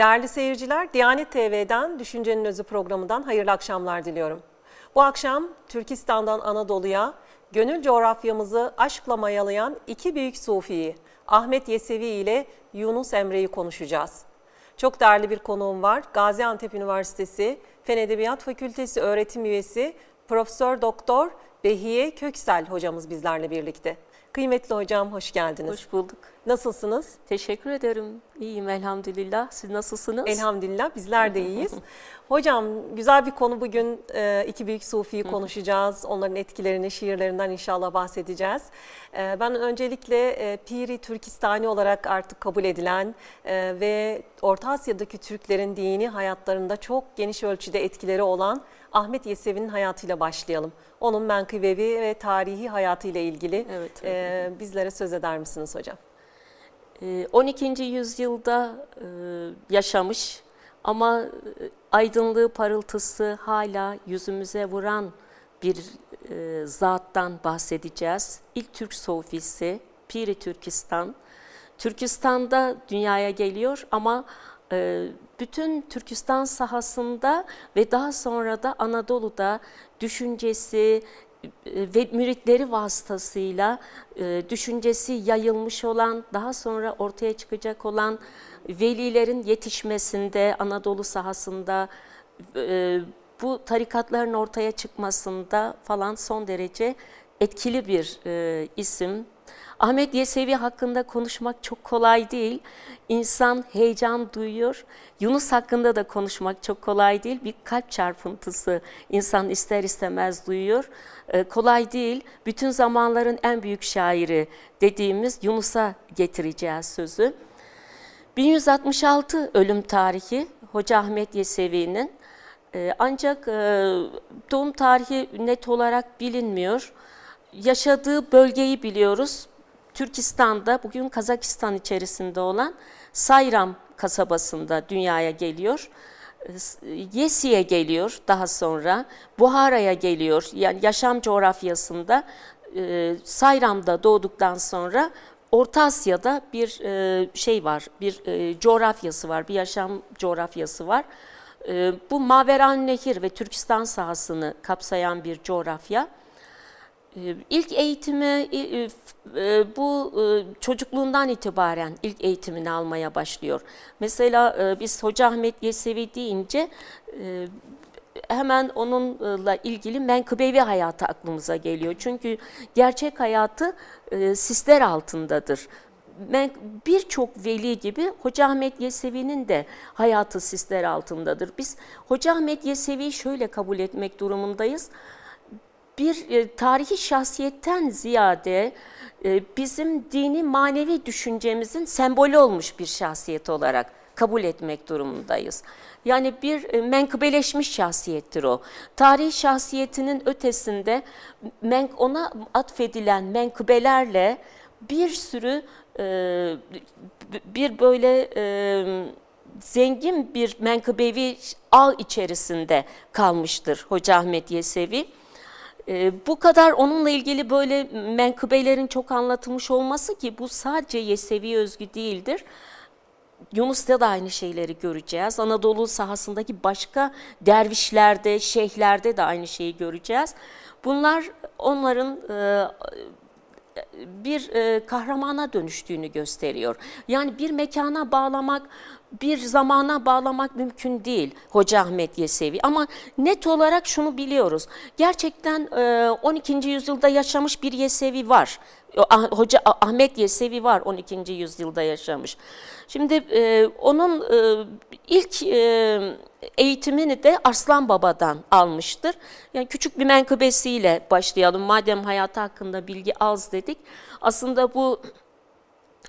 Değerli seyirciler, Diyanet TV'den Düşüncenin Özü programından hayırlı akşamlar diliyorum. Bu akşam Türkistan'dan Anadolu'ya gönül coğrafyamızı aşkla mayalayan iki büyük sufiyi Ahmet Yesevi ile Yunus Emre'yi konuşacağız. Çok değerli bir konuğum var. Gaziantep Üniversitesi Fen Edebiyat Fakültesi öğretim üyesi Profesör Doktor Behiye Köksel hocamız bizlerle birlikte. Kıymetli hocam hoş geldiniz. Hoş bulduk. Nasılsınız? Teşekkür ederim. İyiyim elhamdülillah. Siz nasılsınız? Elhamdülillah bizler de iyiyiz. Hocam güzel bir konu bugün e, iki büyük sufiyi konuşacağız. Onların etkilerini, şiirlerinden inşallah bahsedeceğiz. E, ben öncelikle e, Piri Türkistani olarak artık kabul edilen ve Orta Asya'daki Türklerin dini hayatlarında çok geniş ölçüde etkileri olan Ahmet Yesevi'nin hayatıyla başlayalım. Onun menkıbevi ve tarihi hayatıyla ilgili evet, e, bizlere söz eder misiniz hocam? 12. yüzyılda yaşamış ama aydınlığı parıltısı hala yüzümüze vuran bir zattan bahsedeceğiz. İlk Türk sofisi Piri Türkistan. Türkistan'da dünyaya geliyor ama bütün Türkistan sahasında ve daha sonra da Anadolu'da düşüncesi ve müritleri vasıtasıyla düşüncesi yayılmış olan, daha sonra ortaya çıkacak olan velilerin yetişmesinde, Anadolu sahasında bu tarikatların ortaya çıkmasında falan son derece etkili bir isim. Ahmet Yesevi hakkında konuşmak çok kolay değil. İnsan heyecan duyuyor. Yunus hakkında da konuşmak çok kolay değil. Bir kalp çarpıntısı insan ister istemez duyuyor. Ee, kolay değil. Bütün zamanların en büyük şairi dediğimiz Yunus'a getireceğiz sözü. 1166 ölüm tarihi Hoca Ahmet Yesevi'nin. Ee, ancak e, doğum tarihi net olarak bilinmiyor. Yaşadığı bölgeyi biliyoruz. Türkistan'da bugün Kazakistan içerisinde olan Sayram kasabasında dünyaya geliyor. Yesi'ye geliyor daha sonra, Buhara'ya geliyor. Yani yaşam coğrafyasında e, Sayram'da doğduktan sonra Orta Asya'da bir e, şey var, bir e, coğrafyası var, bir yaşam coğrafyası var. Bu Maveran Nehir ve Türkistan sahasını kapsayan bir coğrafya. Ee, ilk eğitimi e, e, bu e, çocukluğundan itibaren ilk eğitimini almaya başlıyor. Mesela biz Hoca Ahmet Yesevi deyince hemen onunla ilgili menkıbevi hayatı aklımıza geliyor. Çünkü gerçek hayatı sisler altındadır. Birçok veli gibi Hoca Ahmet Yesevi'nin de hayatı sisler altındadır. Biz Hoca Ahmet Yesevi'yi şöyle kabul etmek durumundayız bir e, tarihi şahsiyetten ziyade e, bizim dini manevi düşüncemizin sembolü olmuş bir şahsiyet olarak kabul etmek durumundayız. Yani bir e, menkıbeleşmiş şahsiyettir o. Tarihi şahsiyetinin ötesinde ona atfedilen menkıbelerle bir sürü bir böyle zengin bir menkıbevi ağ içerisinde kalmıştır Hoca Ahmet Yesevi. E, bu kadar onunla ilgili böyle menkıbelerin çok anlatılmış olması ki bu sadece Yesevi özgü değildir. Yunus'ta da aynı şeyleri göreceğiz. Anadolu sahasındaki başka dervişlerde, şeyhlerde de aynı şeyi göreceğiz. Bunlar onların e, bir e, kahramana dönüştüğünü gösteriyor. Yani bir mekana bağlamak, bir zamana bağlamak mümkün değil Hoca Ahmet Yesevi. Ama net olarak şunu biliyoruz. Gerçekten e, 12. yüzyılda yaşamış bir Yesevi var. Hoca Ahmet Yesevi var 12. yüzyılda yaşamış. Şimdi e, onun e, ilk e, eğitimini de Arslan Baba'dan almıştır. Yani küçük bir menkıbesiyle başlayalım. Madem hayatı hakkında bilgi az dedik. Aslında bu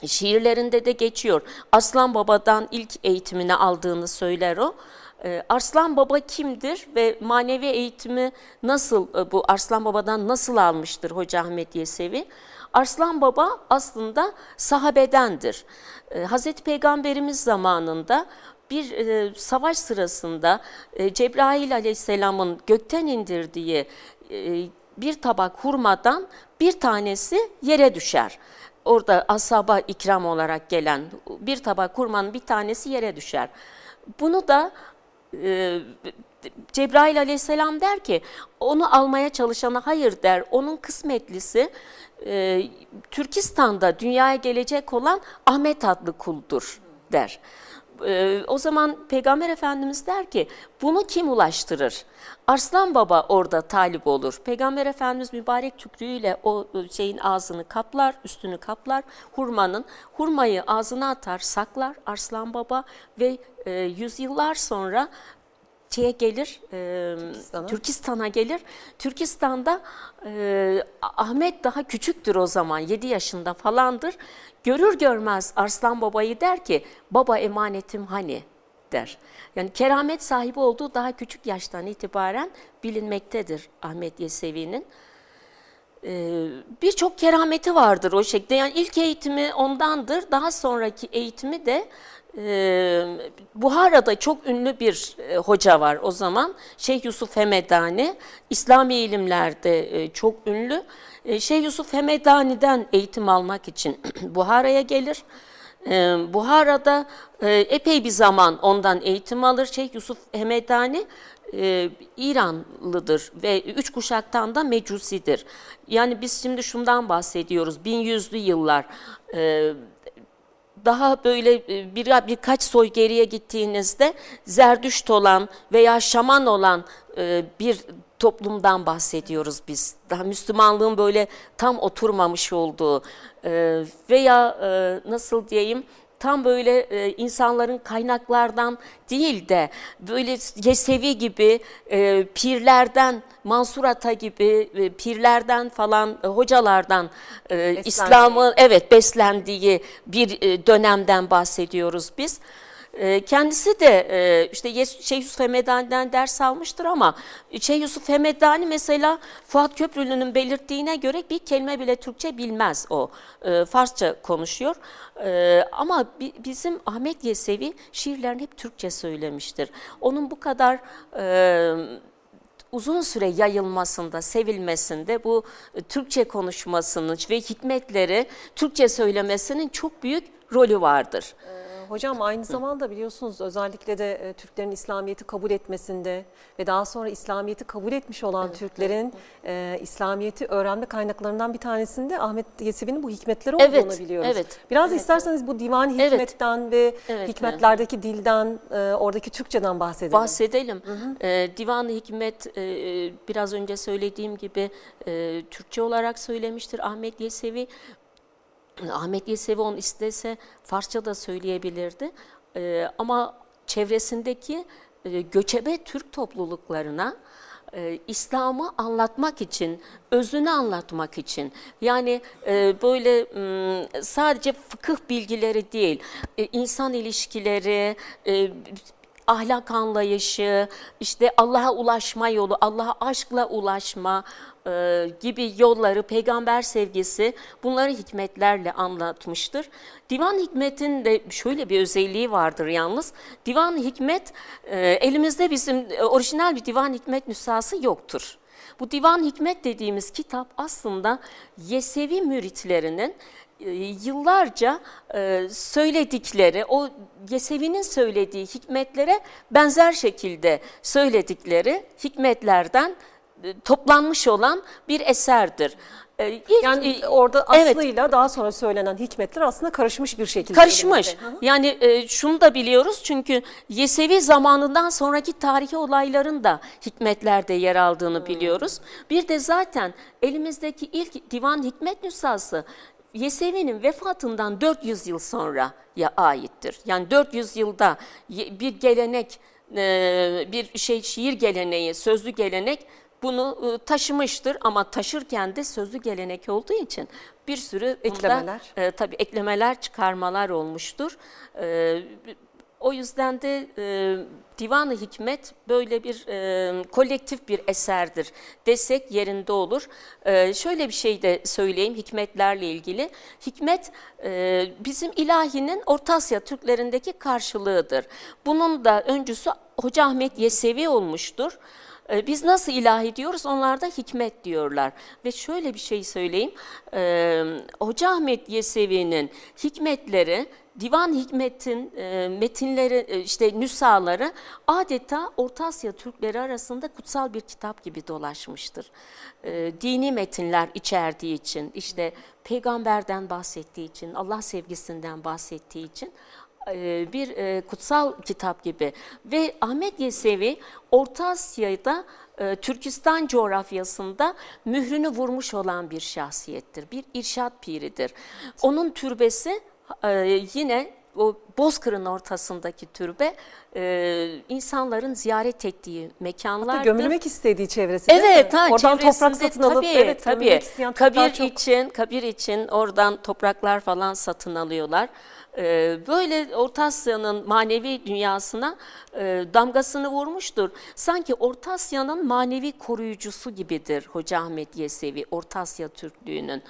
şiirlerinde de geçiyor. Arslan Baba'dan ilk eğitimini aldığını söyler o. Ee, Arslan Baba kimdir ve manevi eğitimi nasıl e, bu Arslan Baba'dan nasıl almıştır Hoca Ahmet Yesevi? Arslan Baba aslında sahabedendir. Ee, Hazreti Peygamberimiz zamanında bir e, savaş sırasında e, Cebrail aleyhisselamın gökten indirdiği e, bir tabak hurmadan bir tanesi yere düşer. Orada asaba ikram olarak gelen bir tabak hurmanın bir tanesi yere düşer. Bunu da e, Cebrail aleyhisselam der ki onu almaya çalışana hayır der. Onun kısmetlisi e, Türkistan'da dünyaya gelecek olan Ahmet adlı kuldur der. E, o zaman Peygamber Efendimiz der ki bunu kim ulaştırır? Arslan Baba orada talip olur. Peygamber Efendimiz mübarek tükrüğüyle o şeyin ağzını kaplar, üstünü kaplar. Hurmanın hurmayı ağzına atar, saklar Arslan Baba ve e, yüzyıllar sonra şeye gelir, e, Türkistan'a. Türkistan'a gelir. Türkistan'da e, Ahmet daha küçüktür o zaman, 7 yaşında falandır. Görür görmez Arslan Baba'yı der ki, baba emanetim hani der. Yani keramet sahibi olduğu daha küçük yaştan itibaren bilinmektedir Ahmet Yesevi'nin. Ee, birçok kerameti vardır o şekilde. Yani ilk eğitimi ondandır. Daha sonraki eğitimi de Buhara'da çok ünlü bir e, hoca var o zaman. Şeyh Yusuf Hemedani. İslami ilimlerde e, çok ünlü. E, Şeyh Yusuf Hemedani'den eğitim almak için Buhara'ya gelir. Buhara'da epey bir zaman ondan eğitim alır. Şeyh Yusuf Hemedani İranlıdır ve üç kuşaktan da mecusidir. Yani biz şimdi şundan bahsediyoruz, 1100'lü yıllar. Daha böyle e, bir, birkaç soy geriye gittiğinizde Zerdüşt olan veya Şaman olan e, bir toplumdan bahsediyoruz biz. Daha Müslümanlığın böyle tam oturmamış olduğu e, veya e, nasıl diyeyim tam böyle e, insanların kaynaklardan değil de böyle Yesevi gibi e, pirlerden, Mansur Ata gibi e, pirlerden falan e, hocalardan e, İslam'ı evet beslendiği bir e, dönemden bahsediyoruz biz. E, Kendisi de e, işte Şeyh Yusuf Hemedani'den ders almıştır ama Şeyh Yusuf Hemedani mesela Fuat Köprülü'nün belirttiğine göre bir kelime bile Türkçe bilmez o. E, Farsça konuşuyor. E, Ama bi- bizim Ahmet Yesevi şiirlerini hep Türkçe söylemiştir. Onun bu kadar uzun süre yayılmasında, sevilmesinde bu Türkçe konuşmasının ve hikmetleri Türkçe söylemesinin çok büyük rolü vardır. Hocam aynı zamanda biliyorsunuz özellikle de e, Türklerin İslamiyet'i kabul etmesinde ve daha sonra İslamiyet'i kabul etmiş olan Türklerin e, İslamiyet'i öğrenme kaynaklarından bir tanesinde Ahmet Yesevi'nin bu hikmetleri olduğunu Evet, biliyoruz. evet. Biraz isterseniz bu divan Evet. hikmetten ve Evet, hikmetlerdeki dilden, e, oradaki Türkçeden bahsedelim. Bahsedelim. Ee, Divan-ı Hikmet e, biraz önce söylediğim gibi e, Türkçe olarak söylemiştir Ahmet Yesevi. Ahmet Yesevi onu istese Farsça da söyleyebilirdi. E, ama çevresindeki e, göçebe Türk topluluklarına e, İslam'ı anlatmak için, özünü anlatmak için yani e, böyle m, sadece fıkıh bilgileri değil, e, insan ilişkileri, e, ahlak anlayışı, işte Allah'a ulaşma yolu, Allah'a aşkla ulaşma e, gibi yolları, peygamber sevgisi bunları hikmetlerle anlatmıştır. Divan Hikmet'in de şöyle bir özelliği vardır yalnız. Divan Hikmet, e, elimizde bizim e, orijinal bir Divan Hikmet nüshası yoktur. Bu Divan Hikmet dediğimiz kitap aslında Yesevi müritlerinin yıllarca e, söyledikleri, o Yesevi'nin söylediği hikmetlere benzer şekilde söyledikleri hikmetlerden e, toplanmış olan bir eserdir. E, ilk- Yani e, orada evet. aslıyla daha sonra söylenen hikmetler aslında karışmış bir şekilde. Karışmış. Yani e, şunu da biliyoruz çünkü Yesevi zamanından sonraki tarihi olayların da hikmetlerde yer aldığını biliyoruz. Bir de zaten elimizdeki ilk divan hikmet nüshası Yesevi'nin vefatından 400 yıl sonraya aittir. Yani 400 yılda bir gelenek, e, bir şey şiir geleneği, sözlü gelenek bunu e, taşımıştır ama taşırken de sözlü gelenek olduğu için bir sürü bunda, Eklemeler. e, tabii eklemeler, çıkarmalar olmuştur. E, o yüzden de e, Divan-ı Hikmet böyle bir e, kolektif bir eserdir desek yerinde olur. E, şöyle bir şey de söyleyeyim hikmetlerle ilgili. Hikmet e, bizim ilahinin Orta Asya Türklerindeki karşılığıdır. Bunun da öncüsü Hoca Ahmet Yesevi olmuştur. E, Biz nasıl ilahi diyoruz? Onlar da hikmet diyorlar. Ve şöyle bir şey söyleyeyim. E, Hoca Ahmet Yesevi'nin hikmetleri, Divan Hikmet'in e, metinleri, e, işte nüshaları adeta Orta Asya Türkleri arasında kutsal bir kitap gibi dolaşmıştır. E, dini metinler içerdiği için, işte peygamberden bahsettiği için, Allah sevgisinden bahsettiği için e, bir e, kutsal kitap gibi ve Ahmet Yesevi Orta Asya'da e, Türkistan coğrafyasında mührünü vurmuş olan bir şahsiyettir. Bir irşat piridir. Onun türbesi e, yine o Bozkır'ın ortasındaki türbe e, insanların ziyaret ettiği mekanlardır. Gömülmek istediği çevresi değil Evet, mi? ha, Oradan toprak satın alıp tabii, evet, tabii. kabir çok. için, kabir için oradan topraklar falan satın alıyorlar. Ee, böyle Orta Asya'nın manevi dünyasına e, damgasını vurmuştur. Sanki Orta Asya'nın manevi koruyucusu gibidir Hoca Ahmet Yesevi, Orta Asya Türklüğünün.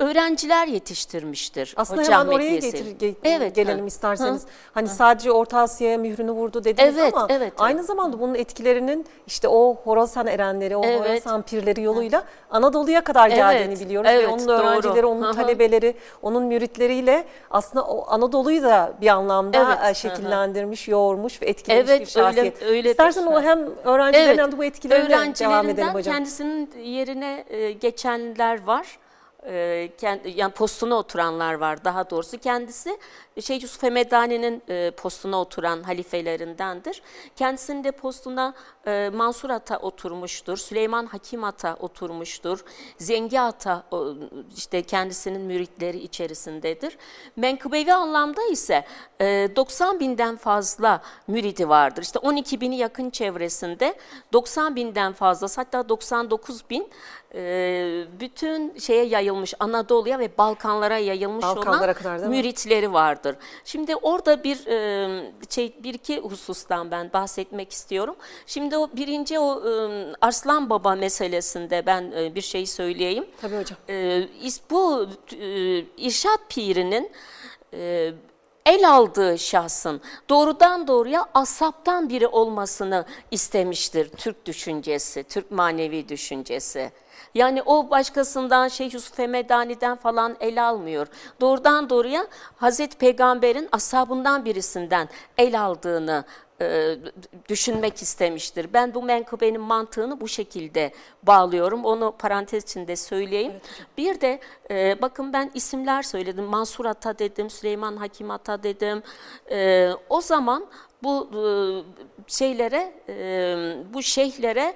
Öğrenciler yetiştirmiştir Aslında Hoca hemen oraya Yesevi. getir, ge- Evet, gelelim ha. isterseniz. Hani sadece Orta Asya'ya mührünü vurdu dediniz Evet, ama evet, aynı evet. zamanda bunun etkilerinin işte o Horasan erenleri, o Evet. Horasan pirleri yoluyla Anadolu'ya kadar Evet, geldiğini biliyoruz ve evet, onun doğru. öğrencileri, onun hı. talebeleri, onun müritleriyle aslında o Anadolu'yu da bir anlamda Evet, e, şekillendirmiş, yoğurmuş ve etkilemiş Evet, bir şahsiyet. öyle- öyledir. İstersen o hem öğrencilerden hem de bu etkilerine devam edelim öğrencilerinden hocam. kendisinin yerine e, geçenler var. E, yani postuna oturanlar var daha doğrusu. Kendisi şey Yusuf Hemedani'nin e, postuna oturan halifelerindendir. Kendisinin de postuna e, Mansur Ata oturmuştur. Süleyman Hakim Ata oturmuştur. Zengi Ata işte kendisinin müritleri içerisindedir. Menkıbevi anlamda ise e, 90 binden fazla müridi vardır. İşte 12 bini yakın çevresinde 90 binden fazla hatta 99 bin e, bütün şeye yayılmış Anadolu'ya ve Balkanlara yayılmış Balkanlara olan kadar müritleri vardır. Şimdi orada bir e, şey bir iki husustan ben bahsetmek istiyorum. Şimdi o birinci o e, Arslan Baba meselesinde ben e, bir şey söyleyeyim. Tabii hocam. E, bu e, İrşad Piri'nin e, el aldığı şahsın doğrudan doğruya asaptan biri olmasını istemiştir Türk düşüncesi, Türk manevi düşüncesi. Yani o başkasından Şeyh Yusuf Hemedani'den falan el almıyor. Doğrudan doğruya Hazreti Peygamber'in ashabından birisinden el aldığını e, düşünmek istemiştir. Ben bu menkıbenin mantığını bu şekilde bağlıyorum. Onu parantez içinde söyleyeyim. bir de e, bakın ben isimler söyledim. Mansur Ata dedim, Süleyman Hakim Ata dedim. E, o zaman bu e, şeylere, e, bu şeyhlere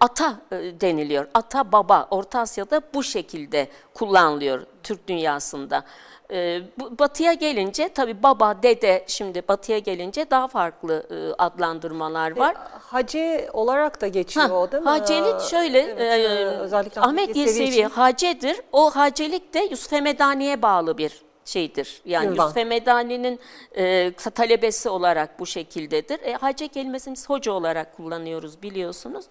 ata deniliyor. Ata baba Orta Asya'da bu şekilde kullanılıyor Türk dünyasında. E, bu, batıya gelince tabii baba, dede şimdi batıya gelince daha farklı e, adlandırmalar var. Hacı olarak da geçiyor Ha, o değil mi? Hacelik şöyle, Evet, e, e, özellikle Ahmet Yesevi için. Hacedir. O Hacelik de Yusuf Hemedani'ye bağlı bir şeydir. Yani Ünvan. Yusuf Hemedani'nin e, talebesi olarak bu şekildedir. E, Hace kelimesini biz hoca olarak kullanıyoruz biliyorsunuz.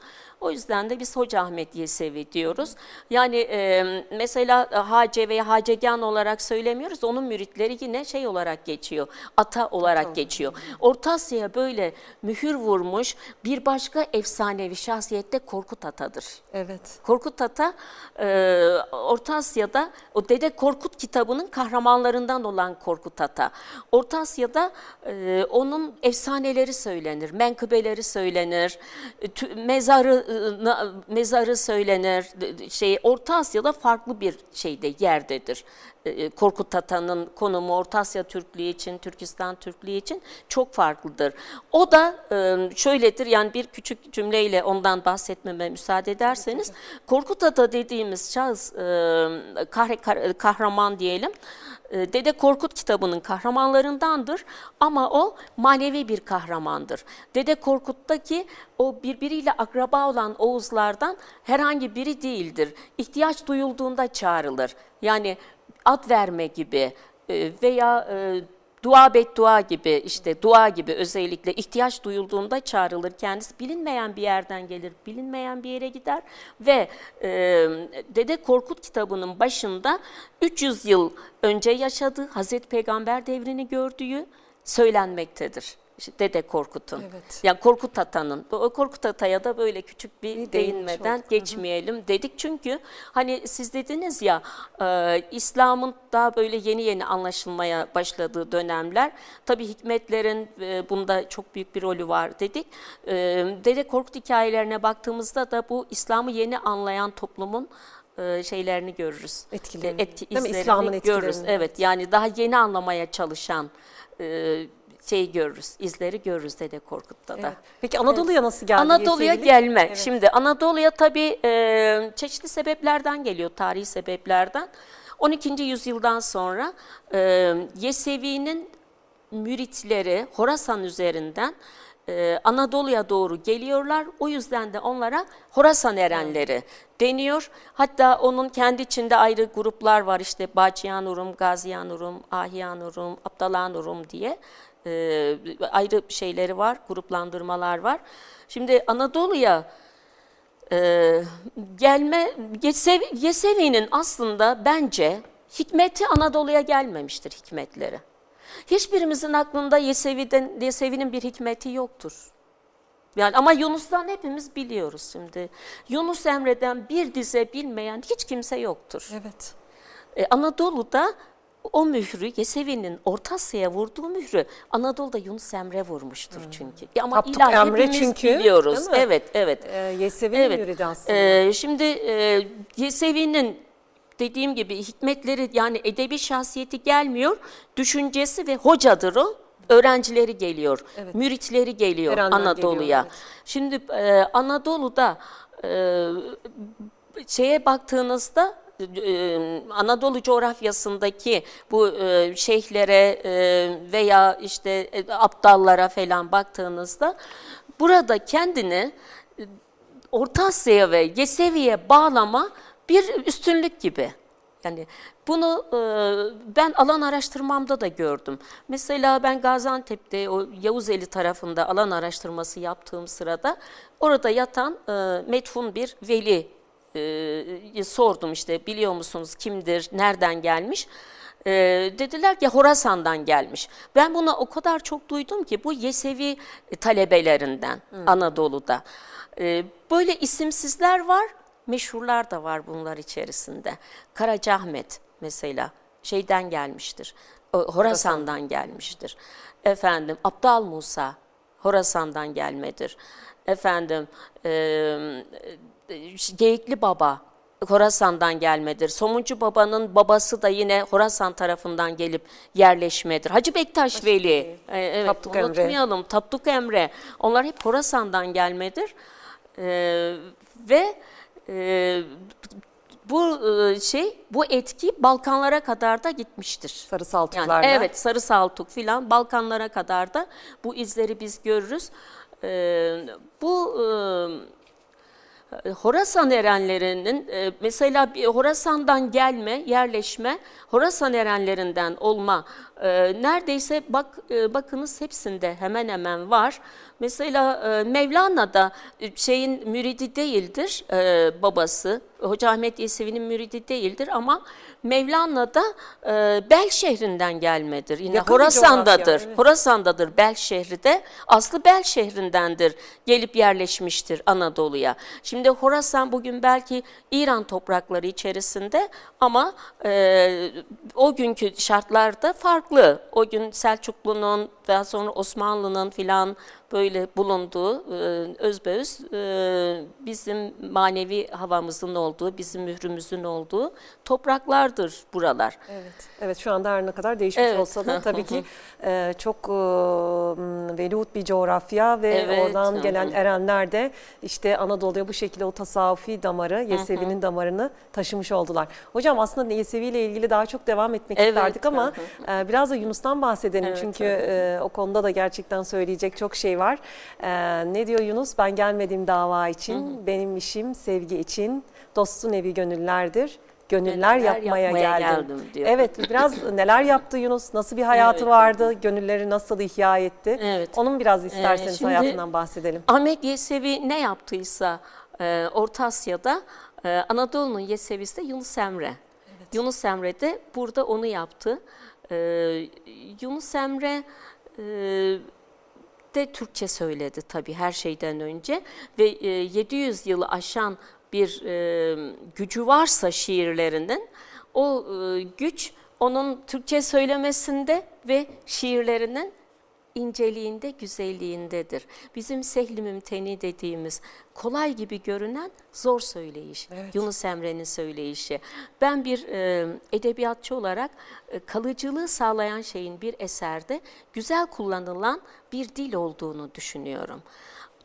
O yüzden de biz Hoca Ahmet Yesevi diyoruz. Yani e, mesela Hace veya Hacegan olarak söylemiyoruz. Onun müritleri yine şey olarak geçiyor. Ata olarak geçiyor. Orta Asya'ya böyle mühür vurmuş bir başka efsanevi şahsiyette Korkut Ata'dır. Evet. Korkut Ata e, Orta Asya'da o Dede Korkut kitabının kahramanlarından olan Korkut Ata. Orta Asya'da e, onun efsaneleri söylenir, menkıbeleri söylenir, mezarı mezarı söylenir. Şey Orta Asya'da farklı bir şeyde yerdedir. E, Korkut Ata'nın konumu Orta Asya Türklüğü için, Türkistan Türklüğü için çok farklıdır. O da e, şöyledir yani bir küçük cümleyle ondan bahsetmeme müsaade ederseniz. Korkut Ata dediğimiz şahıs e, kahraman diyelim. E, Dede Korkut kitabının kahramanlarındandır ama o manevi bir kahramandır. Dede Korkut'taki o birbiriyle akraba olan Oğuzlardan herhangi biri değildir. İhtiyaç duyulduğunda çağrılır. Yani ad verme gibi e, veya e, dua beddua gibi işte dua gibi özellikle ihtiyaç duyulduğunda çağrılır kendisi bilinmeyen bir yerden gelir bilinmeyen bir yere gider ve e, Dede Korkut kitabının başında 300 yıl önce yaşadığı Hazreti Peygamber devrini gördüğü söylenmektedir. Dede Korkut'un. Evet. Yani Korkut Ata'nın. O Korkut Ata'ya da böyle küçük bir, Bir değinmeden olduk. Hı hı. geçmeyelim dedik. Çünkü hani siz dediniz ya e, İslam'ın daha böyle yeni yeni anlaşılmaya başladığı dönemler. Tabii hikmetlerin e, bunda çok büyük bir rolü var dedik. E, Dede Korkut hikayelerine baktığımızda da bu İslam'ı yeni anlayan toplumun e, şeylerini görürüz. Etkilerini. E, etki- İslam'ın görürüz. etkilerini. Evet yani daha yeni anlamaya çalışan e, şey görürüz, izleri görürüz Dede Korkut'ta da. Evet. Peki Anadolu'ya nasıl geldi? Anadolu'ya gelme. Evet. Şimdi Anadolu'ya tabii e, çeşitli sebeplerden geliyor, tarihi sebeplerden. 12. yüzyıldan sonra e, Yesevi'nin müritleri Horasan üzerinden e, Anadolu'ya doğru geliyorlar. O yüzden de onlara Horasan erenleri deniyor. Hatta onun kendi içinde ayrı gruplar var. İşte Bacıyanurum, Gaziyanurum, Ahyanurum, Abdalanurum diye e, ayrı şeyleri var, gruplandırmalar var. Şimdi Anadolu'ya e, gelme, Yesev, Yesevi'nin aslında bence hikmeti Anadolu'ya gelmemiştir hikmetleri. Hiçbirimizin aklında Yesevi'den, Yesevi'nin bir hikmeti yoktur. Yani ama Yunus'tan hepimiz biliyoruz şimdi. Yunus Emre'den bir dize bilmeyen hiç kimse yoktur. Evet. E, Anadolu'da o mührü, Yesevi'nin Orta Asya'ya vurduğu mührü Anadolu'da Yunus Emre vurmuştur çünkü. E, Ama Tapduk ilahi Emre hepimiz çünkü, biliyoruz. Evet, evet. Ee, Yesevi'nin Evet. müridi aslında. Ee, şimdi e, Yesevi'nin dediğim gibi hikmetleri yani edebi şahsiyeti gelmiyor. Düşüncesi ve hocadır o. Öğrencileri geliyor, Evet. müritleri geliyor Anadolu'ya. evet. Şimdi e, Anadolu'da e, şeye baktığınızda Anadolu coğrafyasındaki bu e, şeyhlere e, veya işte e, aptallara falan baktığınızda burada kendini e, Orta Asya'ya ve Yesevi'ye bağlama bir üstünlük gibi. Yani bunu e, ben alan araştırmamda da gördüm. Mesela ben Gaziantep'te o Yavuzeli tarafında alan araştırması yaptığım sırada orada yatan e, metfun bir veli e, sordum işte biliyor musunuz kimdir, nereden gelmiş? E, dediler ki Horasan'dan gelmiş. Ben bunu o kadar çok duydum ki bu Yesevi talebelerinden Anadolu'da. E, böyle isimsizler var, meşhurlar da var bunlar içerisinde. Karacahmet mesela şeyden gelmiştir, o, Horasan'dan gelmiştir. Efendim Abdal Musa Horasan'dan gelmedir. Efendim e, Geyikli Baba Horasan'dan gelmedir. Somuncu Baba'nın babası da yine Horasan tarafından gelip yerleşmedir. Hacı Bektaş Veli, e, evet, Tapduk Emre. unutmayalım. Tapduk Emre. Onlar hep Horasan'dan gelmedir. E, ve e, bu e, şey, bu etki Balkanlara kadar da gitmiştir. Sarı Yani saltuklarla. evet Sarı Saltuk filan Balkanlara kadar da bu izleri biz görürüz. Ee, bu e, Horasan erenlerinin e, mesela bir Horasan'dan gelme, yerleşme, Horasan erenlerinden olma e, neredeyse bak e, bakınız hepsinde hemen hemen var. Mesela e, Mevlana da e, şeyin müridi değildir e, babası. Hoca Ahmet Yesevi'nin müridi değildir ama Mevlana da e, Bel şehrinden gelmedir. Yine Yakın Horasan'dadır. evet. Horasan'dadır Bel şehri de. Aslı Bel şehrindendir. Gelip yerleşmiştir Anadolu'ya. Şimdi Horasan bugün belki İran toprakları içerisinde ama e, o günkü şartlarda farklı. O gün Selçuklu'nun daha sonra Osmanlı'nın filan böyle bulunduğu e, özbeöz e, bizim manevi havamızın olduğu, bizim mührümüzün olduğu topraklardır buralar. Evet. Evet şu anda her ne kadar değişmiş Evet. olsa da tabii ki e, çok e, bir coğrafya ve Evet, oradan gelen erenler de işte Anadolu'ya bu şekilde o tasavvufi damarı, Yesevi'nin damarını taşımış oldular. Hocam aslında Yesevi ile ilgili daha çok devam etmek Evet, isterdik ama e, biraz da Yunus'tan bahsedelim Evet, çünkü tabii. E, o konuda da gerçekten söyleyecek çok şey var. E, ne diyor Yunus? Ben gelmedim dava için, benim işim sevgi için, dostun evi gönüllerdir. Gönüller Gönüller yapmaya, yapmaya geldim. geldim diyor. Evet biraz neler yaptı Yunus? Nasıl bir hayatı Evet. vardı? Gönülleri nasıl ihya etti? Evet. Onun biraz isterseniz şimdi- hayatından bahsedelim. Ahmet Yesevi ne yaptıysa e, Orta Asya'da e, Anadolu'nun Yesevisi de Yunus Emre. Yunus Emre de burada onu yaptı. E, Yunus Emre e, de Türkçe söyledi tabii her şeyden önce. Ve e, 700 yılı aşan bir e, gücü varsa şiirlerinin o e, güç onun Türkçe söylemesinde ve şiirlerinin inceliğinde, güzelliğindedir. Bizim sehli mümteni dediğimiz kolay gibi görünen zor söyleyiş. Evet. Yunus Emre'nin söyleyişi. Ben bir e, edebiyatçı olarak e, kalıcılığı sağlayan şeyin bir eserde güzel kullanılan bir dil olduğunu düşünüyorum.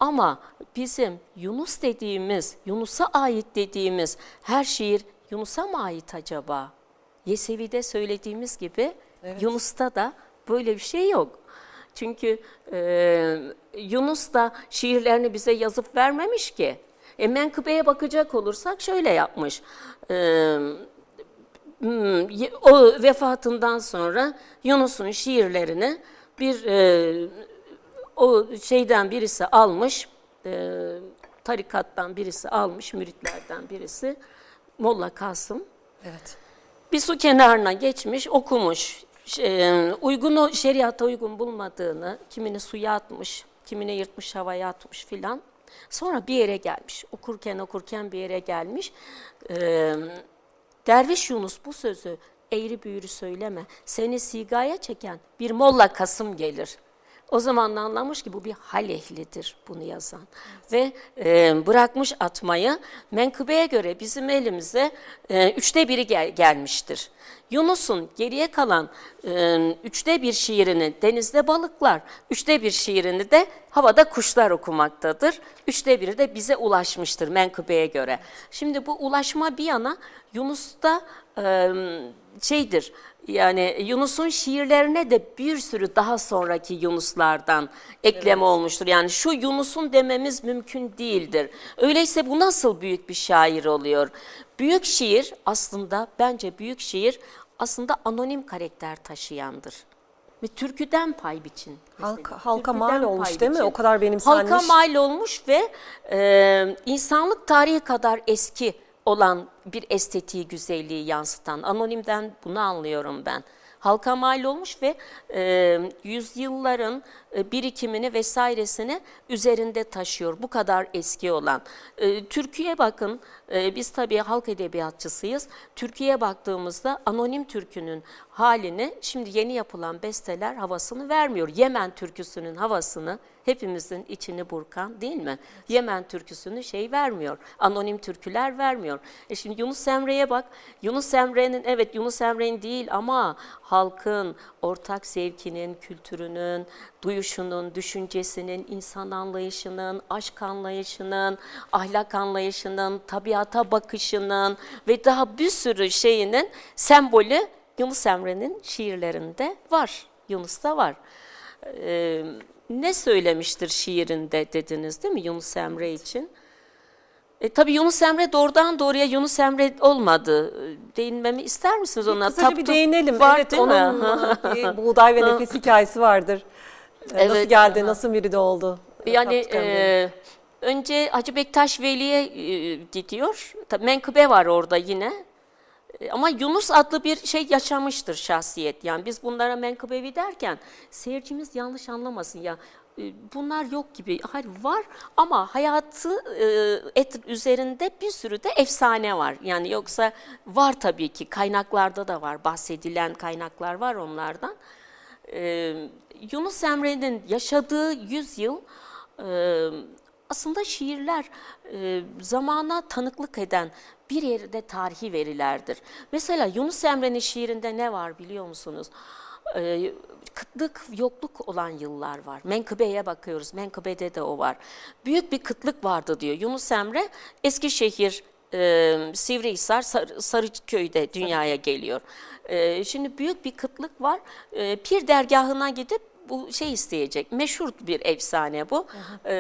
Ama bizim Yunus dediğimiz, Yunus'a ait dediğimiz her şiir Yunus'a mı ait acaba? Yesevi'de söylediğimiz gibi Evet. Yunus'ta da böyle bir şey yok. Çünkü e, Yunus da şiirlerini bize yazıp vermemiş ki. E, menkıbeye bakacak olursak şöyle yapmış. E, o vefatından sonra Yunus'un şiirlerini bir e, o şeyden birisi almış, e, tarikattan birisi almış, müritlerden birisi, Molla Kasım. Evet. Bir su kenarına geçmiş, okumuş. Uygun o şeriata uygun bulmadığını, kimini suya atmış, kimine yırtmış havaya atmış filan. Sonra bir yere gelmiş. Okurken okurken bir yere gelmiş. Derviş Yunus bu sözü eğri büğrü söyleme. Seni sigaya çeken bir Molla Kasım gelir. O zaman da anlamış ki bu bir hal ehlidir bunu yazan. Ve e, bırakmış atmayı menkıbeye göre bizim elimize e, üçte biri gel- gelmiştir. Yunus'un geriye kalan e, üçte bir şiirini denizde balıklar, üçte bir şiirini de havada kuşlar okumaktadır. Üçte biri de bize ulaşmıştır menkıbeye göre. Şimdi bu ulaşma bir yana Yunus'ta e, şeydir, yani Yunus'un şiirlerine de bir sürü daha sonraki Yunuslardan ekleme olmuştur. Yani şu Yunus'un dememiz mümkün değildir. Öyleyse bu nasıl büyük bir şair oluyor? Büyük şiir aslında bence büyük şiir aslında anonim karakter taşıyandır. Ve türküden pay biçin. Halka- halka mal olmuş değil mi? O kadar benimsenmiş. Halka mal olmuş ve e, insanlık tarihi kadar eski olan bir estetiği, güzelliği yansıtan. Anonimden bunu anlıyorum ben. Halka mal olmuş ve e, yüzyılların e, birikimini vesairesini üzerinde taşıyor. Bu kadar eski olan. E, Türkiye bakın, e, biz tabii halk edebiyatçısıyız. Türkiye'ye baktığımızda anonim türkünün halini şimdi yeni yapılan besteler havasını vermiyor. Yemen türküsünün havasını hepimizin içini burkan değil mi? Yemen türküsünü şey vermiyor. Anonim türküler vermiyor. E şimdi Yunus Emre'ye bak. Yunus Emre'nin evet Yunus Emre'nin değil ama halkın ortak zevkinin, kültürünün, duyuşunun, düşüncesinin, insan anlayışının, aşk anlayışının, ahlak anlayışının, tabiata bakışının ve daha bir sürü şeyinin sembolü Yunus Emre'nin şiirlerinde var. Yunus'ta var. Ee, ne söylemiştir şiirinde dediniz değil mi Yunus Emre için? E, tabii Yunus Emre doğrudan doğruya Yunus Emre olmadı. Değinmemi ister misiniz ona? Kısaca bir değinelim. Var evet, onun bir buğday ve nefes hikayesi vardır. Nasıl Evet. geldi, nasıl biri de oldu? Yani Tapduk Emre'nin? e, önce Hacı Bektaş Veli'ye e, gidiyor. Tabii menkıbe var orada yine. E, Ama Yunus adlı bir şey yaşamıştır şahsiyet. Yani biz bunlara menkıbevi derken seyircimiz yanlış anlamasın ya. e, Bunlar yok gibi. Hayır var ama hayatı e, et üzerinde bir sürü de efsane var. Yani yoksa var tabii ki kaynaklarda da var. Bahsedilen kaynaklar var onlardan. E, Yunus Emre'nin yaşadığı yüzyıl e, aslında şiirler e, zamana tanıklık eden bir yerde tarihi verilerdir. Mesela Yunus Emre'nin şiirinde ne var biliyor musunuz? E, kıtlık, yokluk olan yıllar var. Menkıbe'ye bakıyoruz. Menkıbe'de de o var. Büyük bir kıtlık vardı diyor. Yunus Emre Eskişehir e, Sivrihisar, Sar, Sarıköy'de dünyaya geliyor. E, şimdi büyük bir kıtlık var. E, Pir dergahına gidip bu şey isteyecek. Meşhur bir efsane bu. E,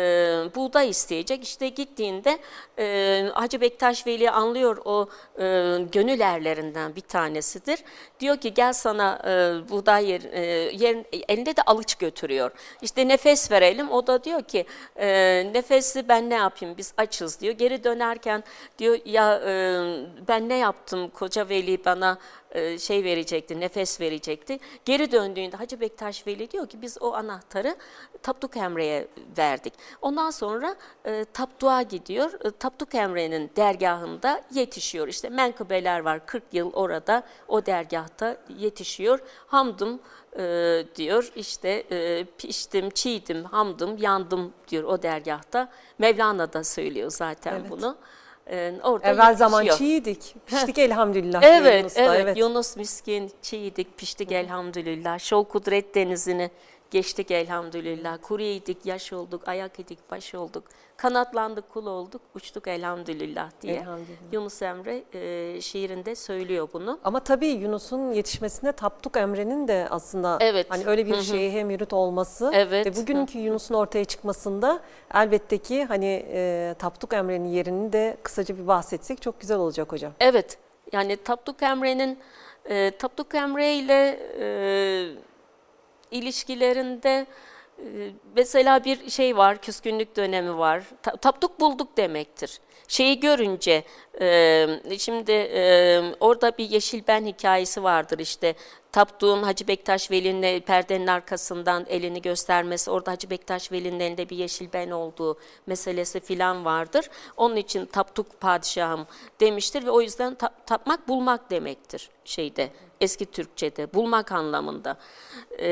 buğday isteyecek. İşte gittiğinde e, Hacı Bektaş Veli anlıyor o e, gönül erlerinden bir tanesidir. Diyor ki gel sana e, buğday yer, e, yerin, elinde de alıç götürüyor. İşte nefes verelim. O da diyor ki e, nefesi ben ne yapayım biz açız diyor. Geri dönerken diyor ya e, ben ne yaptım koca veli bana e, şey verecekti, nefes verecekti. Geri döndüğünde Hacı Bektaş Veli diyor ki biz o anahtarı Tapduk Emre'ye verdik. Ondan sonra e, Tapduk'a gidiyor. E, Tapduk Emre'nin dergahında yetişiyor. İşte menkıbeler var 40 yıl orada o dergahta yetişiyor. Hamdım e, diyor işte e, piştim, çiğdim, hamdım, yandım diyor o dergahta. Mevlana da söylüyor zaten Evet. bunu. E, orada Evvel zaman yetişiyor. çiğdik. Piştik elhamdülillah. Evet, da, evet, Yunus miskin, çiğdik, piştik elhamdülillah. Şol kudret denizini geçtik elhamdülillah. Kuru yaş olduk, ayak yedik, baş olduk. Kanatlandık, kul olduk, uçtuk elhamdülillah diye. Elhamdülillah. Yunus Emre e, şiirinde söylüyor bunu. Ama tabii Yunus'un yetişmesine Tapduk Emre'nin de aslında Evet. hani öyle bir şeye hem yürüt olması Evet. ve bugünkü Yunus'un ortaya çıkmasında elbette ki hani e, Tapduk Emre'nin yerini de kısaca bir bahsetsek çok güzel olacak hocam. Evet, yani Tapduk Emre'nin e, Tapduk Emre ile e, ilişkilerinde e, mesela bir şey var, küskünlük dönemi var. Ta- tapduk bulduk demektir. Şeyi görünce, e, şimdi e, orada bir Yeşil Ben hikayesi vardır işte. Tapduk'un Hacı Bektaş Veli'nin perdenin arkasından elini göstermesi, orada Hacı Bektaş Veli'nin elinde bir Yeşil Ben olduğu meselesi filan vardır. Onun için Tapduk padişahım demiştir ve o yüzden ta- tapmak bulmak demektir şeyde eski Türkçe'de bulmak anlamında. Ee,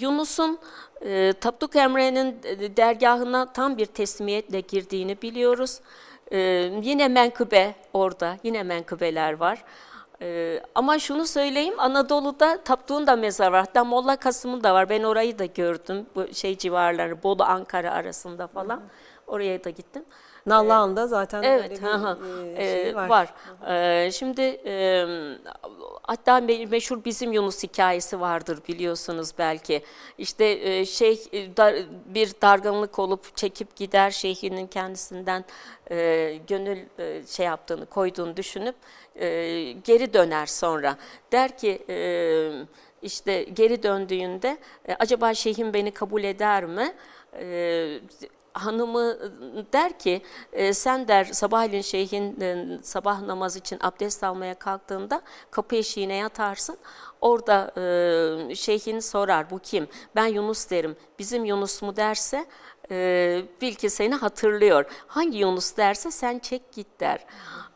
Yunus'un e, Tapduk Emre'nin dergahına tam bir teslimiyetle girdiğini biliyoruz. Ee, yine menkıbe orada, yine menkıbeler var. Ee, ama şunu söyleyeyim, Anadolu'da Tapduk'un da mezarı var. Hatta Molla Kasım'ın da var. Ben orayı da gördüm. Bu şey civarları, Bolu, Ankara arasında falan. Oraya da gittim. Nallıhan'da zaten öyle Evet, bir hı hı. e, şey var. var. Ee, şimdi e, hatta me- meşhur bizim Yunus hikayesi vardır biliyorsunuz belki. İşte e, şey dar- bir dargınlık olup çekip gider şeyhinin kendisinden e, gönül e, şey yaptığını koyduğunu düşünüp e, geri döner sonra. Der ki e, işte geri döndüğünde e, acaba şeyhim beni kabul eder mi? E, hanımı der ki e, sen der sabahleyin şeyhin e, sabah namazı için abdest almaya kalktığında kapı eşiğine yatarsın. Orada e, şeyhin sorar bu kim? Ben Yunus derim. Bizim Yunus mu derse e, bil ki seni hatırlıyor. Hangi Yunus derse sen çek git der.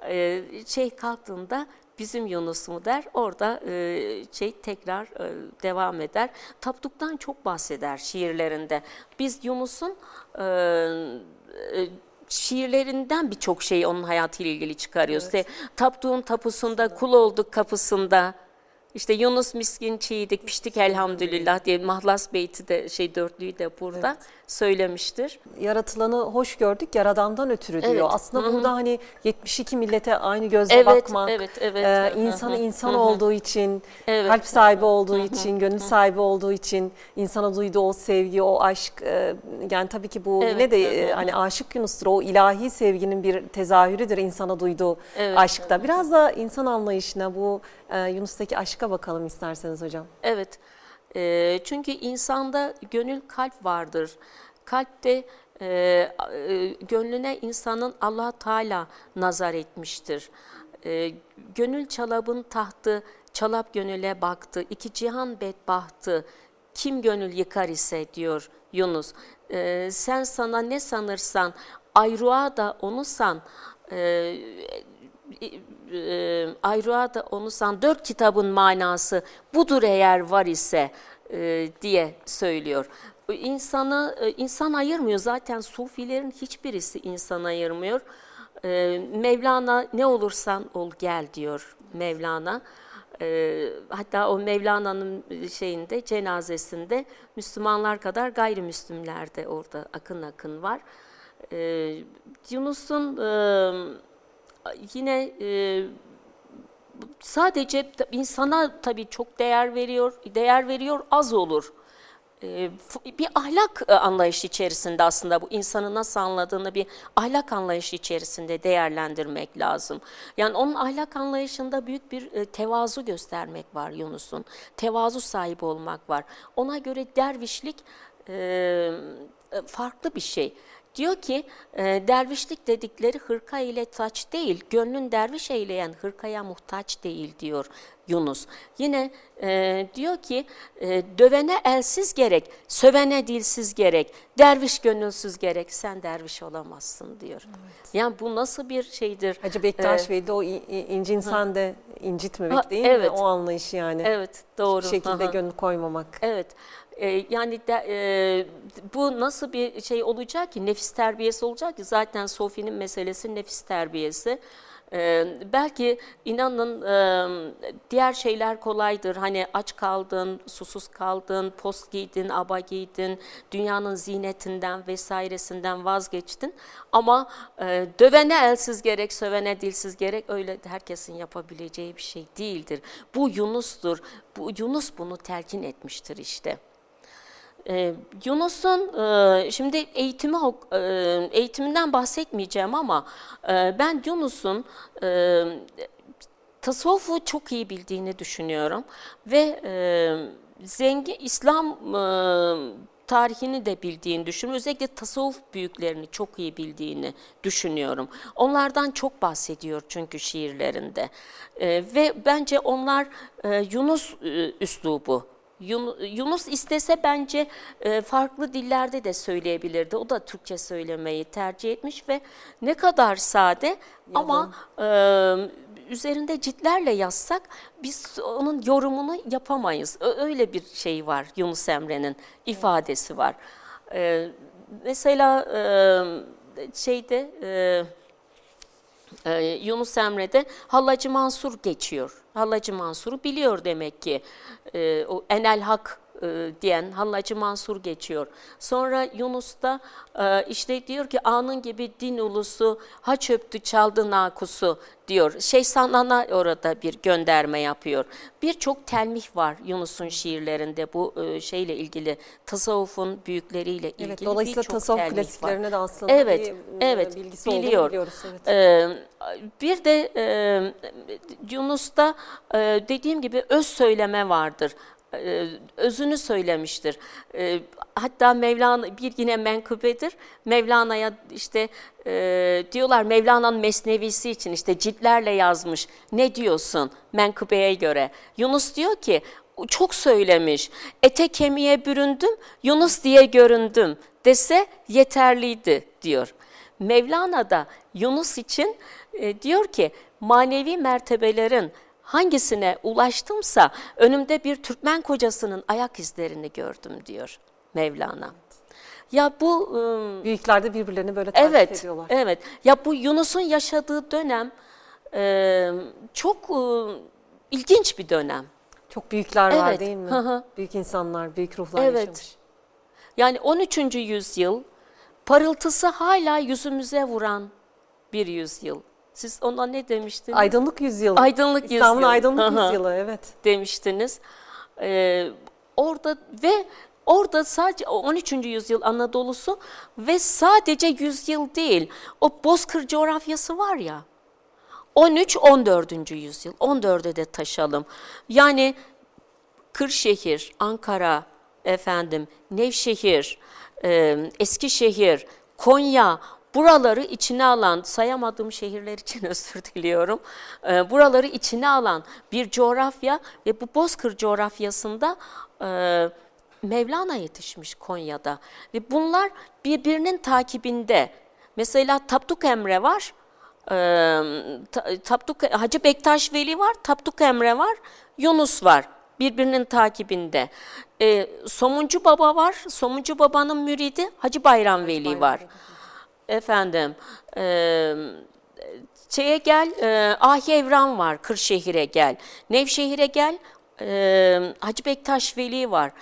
E, şey kalktığında bizim Yunus mu der. Orada e, şey tekrar e, devam eder. Tapduk'tan çok bahseder şiirlerinde. Biz Yunus'un e, e, şiirlerinden birçok şeyi onun hayatıyla ilgili çıkarıyoruz. İşte Tapduk'un tapusunda, kul olduk kapısında. İşte Yunus miskin çiğdik, piştik elhamdülillah diye Mahlas Beyti de şey dörtlüyü de burada söylemiştir. Yaratılanı hoş gördük yaradandan ötürü diyor. Evet. Aslında burada hani 72 millete aynı gözle Evet, bakmak, evet, evet. e, insanı insan hı hı. olduğu için, Evet. kalp sahibi olduğu için, gönül sahibi olduğu için, insana duyduğu o sevgi, o aşk, e, yani tabii ki bu Evet, yine de hı. e, hani aşık Yunus'tur, o ilahi sevginin bir tezahürüdür insana duyduğu Evet, aşkta. Biraz da insan anlayışına bu e, Yunus'taki aşka bakalım isterseniz hocam. Evet. Eee, çünkü insanda gönül kalp vardır. Kalpte eee, e, gönlüne insanın Allah Teala nazar etmiştir. Eee, gönül çalabın tahtı, çalap gönüle baktı. İki cihan bedbahtı. Kim gönül yıkar ise diyor Yunus. Eee, sen sana ne sanırsan, ayrığa da onu san. Eee e, ayrığa da onu san dört kitabın manası budur eğer var ise e, diye söylüyor. İnsanı e, insan ayırmıyor zaten sufilerin hiçbirisi insan ayırmıyor. E, Mevlana ne olursan ol gel diyor Mevlana. E, hatta o Mevlana'nın şeyinde cenazesinde Müslümanlar kadar gayrimüslimler de orada akın akın var. E, Yunus'un e, yine e, sadece insana tabii çok değer veriyor, değer veriyor az olur. E, bir ahlak e, anlayışı içerisinde aslında bu insanı nasıl anladığını bir ahlak anlayışı içerisinde değerlendirmek lazım. Yani onun ahlak anlayışında büyük bir e, tevazu göstermek var Yunus'un. Tevazu sahibi olmak var. Ona göre dervişlik farklı bir şey. Diyor ki e, dervişlik dedikleri hırka ile taç değil, gönlün derviş eyleyen hırkaya muhtaç değil diyor Yunus. Yine e, diyor ki e, dövene elsiz gerek, sövene dilsiz gerek, derviş gönülsüz gerek, sen derviş olamazsın diyor. Yani bu nasıl bir şeydir? Hacı Bektaş Ee, Veli o in- in- inci insan de incitmemek Ha, değil evet. mi? O anlayış yani. Evet, doğru. Bir şekilde hı. gönül koymamak. Evet. Ee, yani de, e, bu nasıl bir şey olacak ki nefis terbiyesi olacak ki zaten Sofi'nin meselesi nefis terbiyesi. Ee, belki inanın e, diğer şeyler kolaydır. Hani aç kaldın, susuz kaldın, post giydin, aba giydin, dünyanın zinetinden vesairesinden vazgeçtin. Ama e, dövene elsiz gerek, sövene dilsiz gerek öyle herkesin yapabileceği bir şey değildir. Bu Yunus'tur. Bu Yunus bunu telkin etmiştir işte. Ee, Yunus'un e, şimdi eğitimi e, eğitiminden bahsetmeyeceğim ama e, ben Yunus'un e, tasavvufu çok iyi bildiğini düşünüyorum ve e, zengin İslam e, tarihini de bildiğini düşünüyorum. Özellikle tasavvuf büyüklerini çok iyi bildiğini düşünüyorum. Onlardan çok bahsediyor çünkü şiirlerinde E, ve bence onlar e, Yunus e, üslubu. Yun- Yunus istese bence e, farklı dillerde de söyleyebilirdi. O da Türkçe söylemeyi tercih etmiş ve ne kadar sade ama e, üzerinde ciltlerle yazsak biz onun yorumunu yapamayız. Öyle bir şey var Yunus Emre'nin ifadesi var. E, mesela e, şeyde... E, ee, Yunus Emre'de Hallacı Mansur geçiyor. Hallacı Mansur'u biliyor demek ki. Ee, o Enel Hak e, diyen Hallacı Mansur geçiyor. Sonra Yunus'ta e, işte diyor ki anın gibi din ulusu ha çöptü çaldı nakusu diyor. Şeyh Sanan'a orada bir gönderme yapıyor. Birçok telmih var Yunus'un şiirlerinde bu e, şeyle ilgili tasavvufun büyükleriyle ilgili Evet, dolayısıyla tasavvuf telmih var. klasiklerine de aslında Evet, bir e, evet, bilgisi biliyor. biliyoruz. Evet. Ee, bir de e, Yunus'ta e, dediğim gibi öz söyleme vardır. Ee, özünü söylemiştir. Ee, hatta Mevlana bir yine menkıbedir. Mevlana'ya işte e, diyorlar Mevlana'nın mesnevisi için işte ciltlerle yazmış. Ne diyorsun menkıbeye göre? Yunus diyor ki çok söylemiş. Ete kemiğe büründüm, Yunus diye göründüm dese yeterliydi diyor. Mevlana da Yunus için e, diyor ki manevi mertebelerin hangisine ulaştımsa önümde bir Türkmen kocasının ayak izlerini gördüm diyor Mevlana. Ya bu ıı, Büyükler de birbirlerini böyle takip evet ediyorlar. evet ya bu Yunus'un yaşadığı dönem e, çok ıı, ilginç bir dönem. Çok büyükler var Evet, değil mi? hı hı. Büyük insanlar, büyük ruhlar Evet. yaşamış. Yani 13. yüzyıl parıltısı hala yüzümüze vuran bir yüzyıl. Siz ona ne demiştiniz? Aydınlık yüzyılı. Aydınlık İslam'ın yüzyıl. aydınlık hı. yüzyılı evet. demiştiniz. Ee, orada ve orada sadece o 13. yüzyıl Anadolu'su ve sadece yüzyıl değil. O Bozkır coğrafyası var ya. 13-14. yüzyıl. 14'e de taşalım. Yani Kırşehir, Ankara, efendim Nevşehir, e, Eskişehir, Konya buraları içine alan sayamadığım şehirler için özür diliyorum. E, buraları içine alan bir coğrafya ve bu Bozkır coğrafyasında e, Mevlana yetişmiş Konya'da ve bunlar birbirinin takibinde. Mesela Tapduk Emre var. Ta- Tapduk Hacı Bektaş Veli var, Tapduk Emre var, Yunus var birbirinin takibinde. Ee, Somuncu Baba var, Somuncu Baba'nın müridi Hacı Bayram Veli var. Efendim, e, şeye gel, e, Ahi Evran var, Kırşehir'e gel. Nevşehir'e gel, e, Hacı Bektaş Veli var.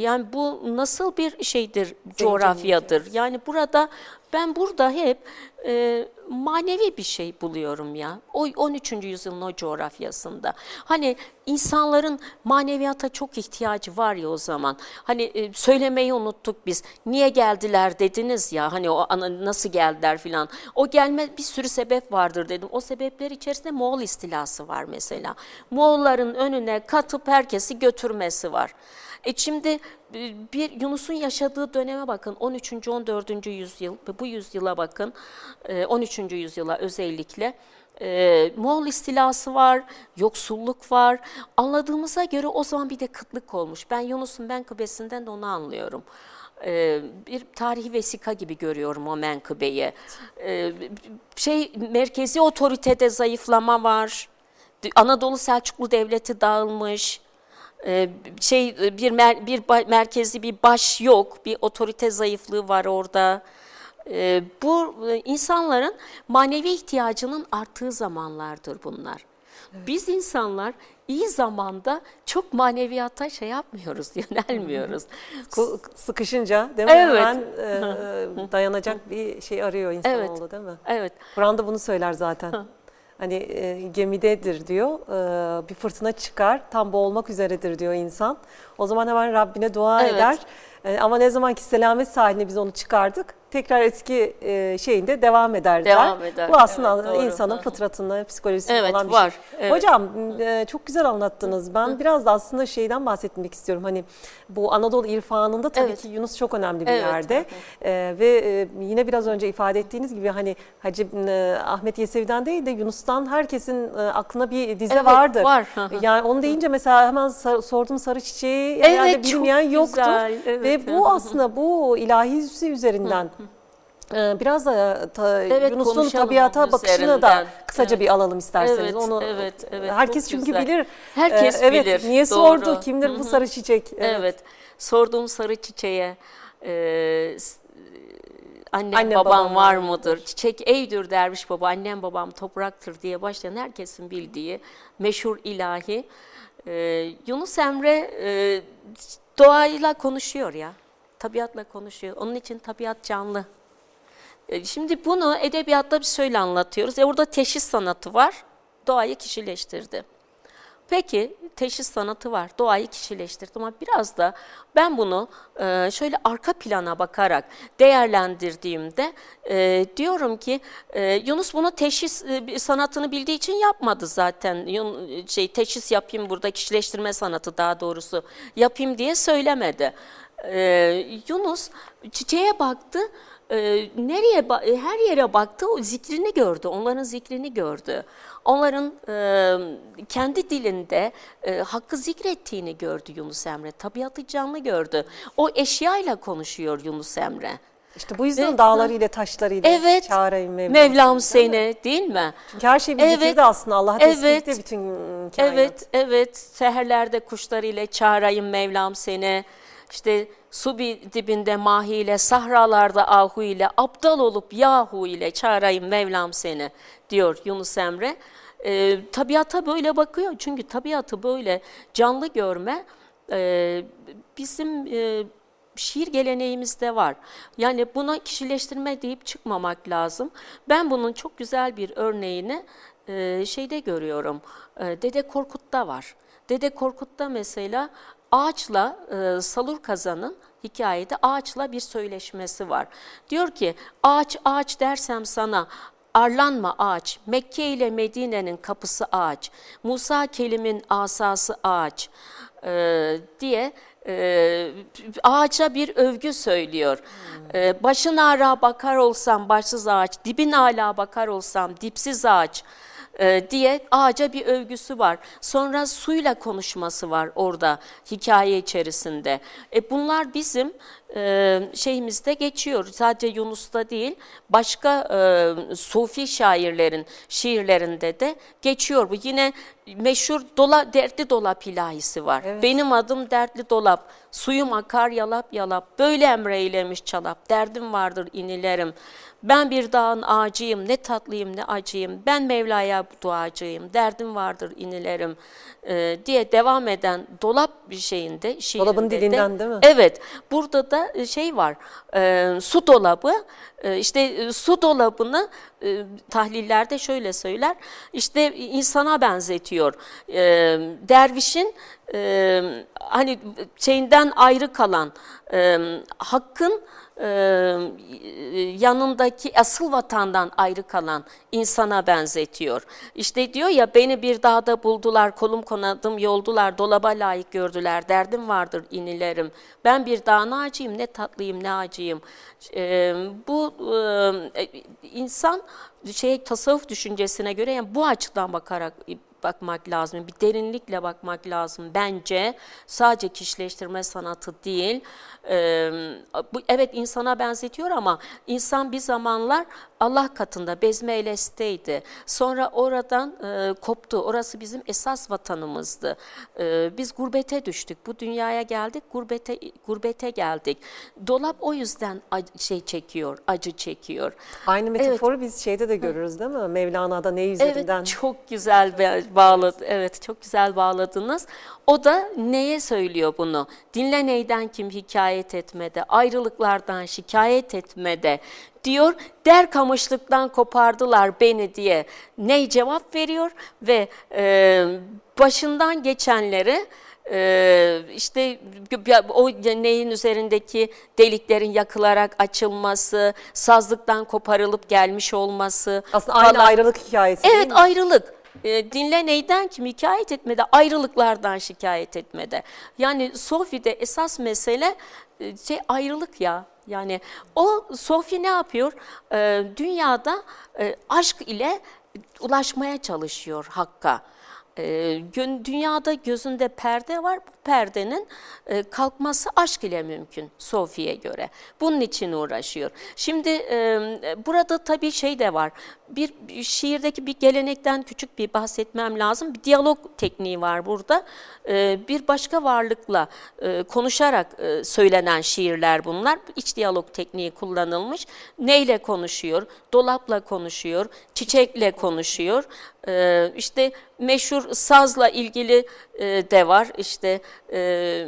Yani bu nasıl bir şeydir, coğrafyadır? Yani burada ben burada hep e, manevi bir şey buluyorum ya. O 13. yüzyılın o coğrafyasında. Hani insanların maneviyata çok ihtiyacı var ya o zaman. Hani e, söylemeyi unuttuk biz. Niye geldiler dediniz ya. Hani o ana- nasıl geldiler filan. O gelme bir sürü sebep vardır dedim. O sebepler içerisinde Moğol istilası var mesela. Moğolların önüne katıp herkesi götürmesi var. E şimdi e, bir Yunus'un yaşadığı döneme bakın 13. 14. yüzyıl ve bu yüzyıla bakın e, 13. yüzyıla özellikle e, Moğol istilası var, yoksulluk var. Anladığımıza göre o zaman bir de kıtlık olmuş. Ben Yunus'un menkıbesinden de onu anlıyorum. E, bir tarihi vesika gibi görüyorum o menkıbeyi. E, şey merkezi otoritede zayıflama var. Anadolu Selçuklu Devleti dağılmış. E, şey bir mer, bir ba, merkezi bir baş yok, bir otorite zayıflığı var orada. E, bu e, insanların manevi ihtiyacının arttığı zamanlardır bunlar. Evet. Biz insanlar iyi zamanda çok maneviyata şey yapmıyoruz, yönelmiyoruz. Sıkışınca değil mi? Evet. Hemen e, dayanacak bir şey arıyor insanoğlu evet. değil mi? Evet. Kur'an da bunu söyler zaten. Hani e, gemidedir diyor, e, bir fırtına çıkar, tam boğulmak üzeredir diyor insan. O zaman hemen Rabbine dua evet. eder. E, ama ne zaman ki selamet sahiline biz onu çıkardık, tekrar eski e, şeyinde devam eder. Devam eder. Bu aslında evet, insanın fıtratında, psikolojisinde evet, olan bir var. şey. Evet. Hocam e, çok güzel anlattınız. Ben Hı. biraz da aslında şeyden bahsetmek istiyorum. Hani bu Anadolu irfanında tabii evet. ki Yunus çok önemli bir evet. yerde. E, ve e, yine biraz önce ifade ettiğiniz gibi hani Hacı e, Ahmet Yesevi'den değil de Yunus'tan herkesin e, aklına bir dize evet, vardır. var. yani onu deyince mesela hemen sar, sordum sarı çiçeği evet, herhalde bilmeyen yoktur. Evet. Ve bu aslında bu ilahi üzerinden biraz da ta, evet, Yunus'un tabiata bakışını da kısaca evet. bir alalım isterseniz. Evet, Onu evet, evet. Herkes çünkü güzel. bilir. Herkes ee, evet, bilir. Niye Doğru. sordu? Kimdir Hı-hı. bu sarı çiçek? Evet. evet. Sorduğum sarı çiçeğe e, annem, annem babam, babam var mıdır? Çiçek eydir derviş baba, annem babam topraktır diye başlayan herkesin bildiği meşhur ilahi. E, Yunus Emre e, doğayla konuşuyor ya. Tabiatla konuşuyor. Onun için tabiat canlı. E, şimdi bunu edebiyatta bir söyle anlatıyoruz. E orada teşhis sanatı var. Doğayı kişileştirdi. Peki teşhis sanatı var. Doğayı kişileştirdi ama biraz da ben bunu e, şöyle arka plana bakarak değerlendirdiğimde e, diyorum ki Yunus bunu teşhis sanatını bildiği için yapmadı zaten. Şey teşhis yapayım burada kişileştirme sanatı daha doğrusu yapayım diye söylemedi. Yunus çiçeğe baktı e, nereye e, her yere baktı o zikrini gördü, onların zikrini gördü. Onların e, kendi dilinde e, hakkı zikrettiğini gördü Yunus Emre. Tabiatı canlı gördü. O eşyayla konuşuyor Yunus Emre. İşte bu yüzden Ve, dağlarıyla taşlarıyla evet, çağırayım Mevlam, Mevlam seni değil mi? Değil mi? Çünkü her şey bir evet, zikirde aslında Allah'a evet, tesbihte bütün kainat. Evet, evet. Seherlerde kuşlarıyla çağırayım Mevlam seni. İşte su dibinde mahi ile, sahralarda ahu ile, aptal olup yahu ile çağırayım Mevlam seni diyor Yunus Emre. E, tabiata böyle bakıyor çünkü tabiatı böyle canlı görme e, bizim e, şiir geleneğimizde var. Yani buna kişileştirme deyip çıkmamak lazım. Ben bunun çok güzel bir örneğini e, şeyde görüyorum. E, Dede Korkut'ta var. Dede Korkut'ta mesela ağaçla e, Salur Kazan'ın hikayede ağaçla bir söyleşmesi var. Diyor ki ağaç ağaç dersem sana Arlanma ağaç, Mekke ile Medine'nin kapısı ağaç, Musa Kelim'in asası ağaç e, diye e, ağaca bir övgü söylüyor. E, başın ağra bakar olsam başsız ağaç, dibin hala bakar olsam dipsiz ağaç e, diye ağaca bir övgüsü var. Sonra suyla konuşması var orada hikaye içerisinde. E, bunlar bizim e, şeyimizde geçiyor. Sadece Yunus'ta değil, başka e, Sufi şairlerin şiirlerinde de geçiyor. Bu yine meşhur dola, dertli dolap ilahisi var. Evet. Benim adım dertli dolap, suyum akar yalap yalap, böyle emreylemiş çalap, derdim vardır inilerim. Ben bir dağın ağacıyım, ne tatlıyım ne acıyım, ben Mevla'ya duacıyım, derdim vardır inilerim e, diye devam eden dolap bir şeyinde, Dolabın dilinden değil mi? Evet, burada da e, şey var, e, su dolabı, e, işte e, su dolabını e, tahlillerde şöyle söyler, işte insana benzetiyor. E, dervişin e, hani şeyinden ayrı kalan e, hakkın e, yanındaki asıl vatandan ayrı kalan insana benzetiyor. İşte diyor ya beni bir dağda buldular, kolum konadım yoldular, dolaba layık gördüler, derdim vardır inilerim. Ben bir dağın ağacıyım, ne tatlıyım ne acıyım. E, bu e, insan şey tasavvuf düşüncesine göre yani bu açıdan bakarak bakmak lazım. Bir derinlikle bakmak lazım bence. Sadece kişileştirme sanatı değil. Ee, bu evet insana benzetiyor ama insan bir zamanlar Allah katında Bezme Eles'teydi. Sonra oradan e, koptu. Orası bizim esas vatanımızdı. E, biz gurbete düştük. Bu dünyaya geldik, gurbete gurbete geldik. Dolap o yüzden şey çekiyor, acı çekiyor. Aynı metaforu evet. biz şeyde de görürüz değil mi? Mevlana'da ne üzerinden? Evet, çok güzel bağladı. Evet, çok güzel bağladınız. O da neye söylüyor bunu? Dinle neyden kim hikayet etmede, ayrılıklardan şikayet etmede diyor. Der kamışlıktan kopardılar beni diye ney cevap veriyor ve e, başından geçenleri ee, işte o neyin üzerindeki deliklerin yakılarak açılması, sazlıktan koparılıp gelmiş olması. Aslında aynı falan. ayrılık hikayesi Evet ayrılık. E, dinle neyden kim hikayet etmede, ayrılıklardan şikayet etmede. Yani Sofi'de esas mesele e, şey ayrılık ya. Yani o Sofi ne yapıyor? E, dünyada aşk ile ulaşmaya çalışıyor Hakk'a. E, dünyada gözünde perde var. Bu perdenin e, kalkması aşk ile mümkün Sofi'ye göre. Bunun için uğraşıyor. Şimdi e, burada tabii şey de var. Bir, şiirdeki bir gelenekten küçük bir bahsetmem lazım. Bir diyalog tekniği var burada. E, bir başka varlıkla e, konuşarak söylenen şiirler bunlar. İç diyalog tekniği kullanılmış. Neyle konuşuyor? Dolapla konuşuyor, çiçekle konuşuyor. E, işte meşhur sazla ilgili e, de var. İşte e,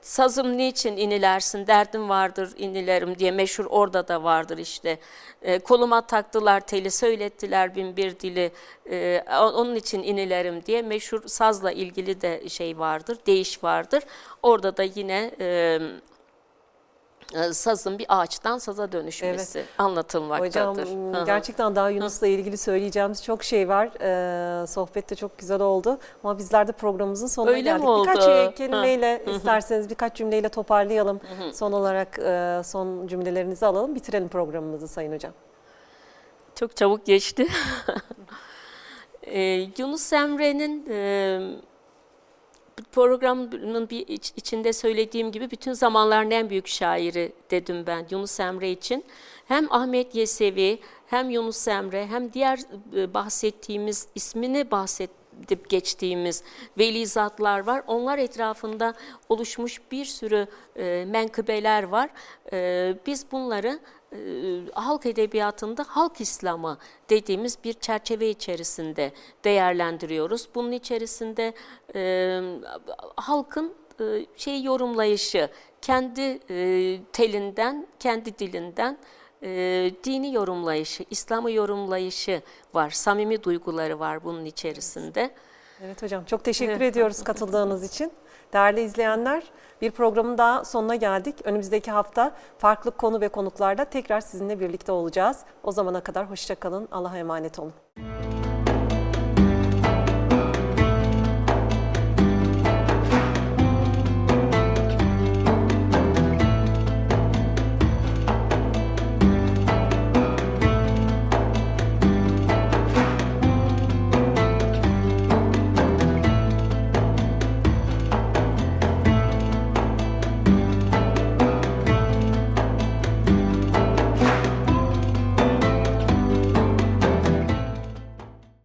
sazım niçin inilersin, derdim vardır inilerim diye meşhur orada da vardır işte. E, koluma taktılar teli, söylettiler bin bir dili, e, onun için inilerim diye meşhur sazla ilgili de şey vardır, değiş vardır. Orada da yine... E, sazın bir ağaçtan saza dönüşmesi evet. anlatılmaktadır. Hocam gerçekten daha Yunus'la ilgili söyleyeceğimiz çok şey var. Ee, sohbet de çok güzel oldu. Ama bizler de programımızın sonuna Öyle geldik. Mi oldu? Birkaç kelimeyle isterseniz birkaç cümleyle toparlayalım. Son olarak e, son cümlelerinizi alalım. Bitirelim programımızı Sayın Hocam. Çok çabuk geçti. ee, Yunus Emre'nin... E, programın bir iç, içinde söylediğim gibi bütün zamanların en büyük şairi dedim ben Yunus Emre için. Hem Ahmet Yesevi hem Yunus Emre hem diğer e, bahsettiğimiz ismini bahsedip geçtiğimiz veli zatlar var. Onlar etrafında oluşmuş bir sürü e, menkıbeler var. E, biz bunları e, halk edebiyatında halk İslamı dediğimiz bir çerçeve içerisinde değerlendiriyoruz. Bunun içerisinde e, halkın e, şey yorumlayışı, kendi e, telinden, kendi dilinden e, dini yorumlayışı, İslam'ı yorumlayışı var. Samimi duyguları var bunun içerisinde. Evet hocam çok teşekkür ediyoruz katıldığınız için. Değerli izleyenler bir programın daha sonuna geldik. Önümüzdeki hafta farklı konu ve konuklarda tekrar sizinle birlikte olacağız. O zamana kadar hoşçakalın. Allah'a emanet olun.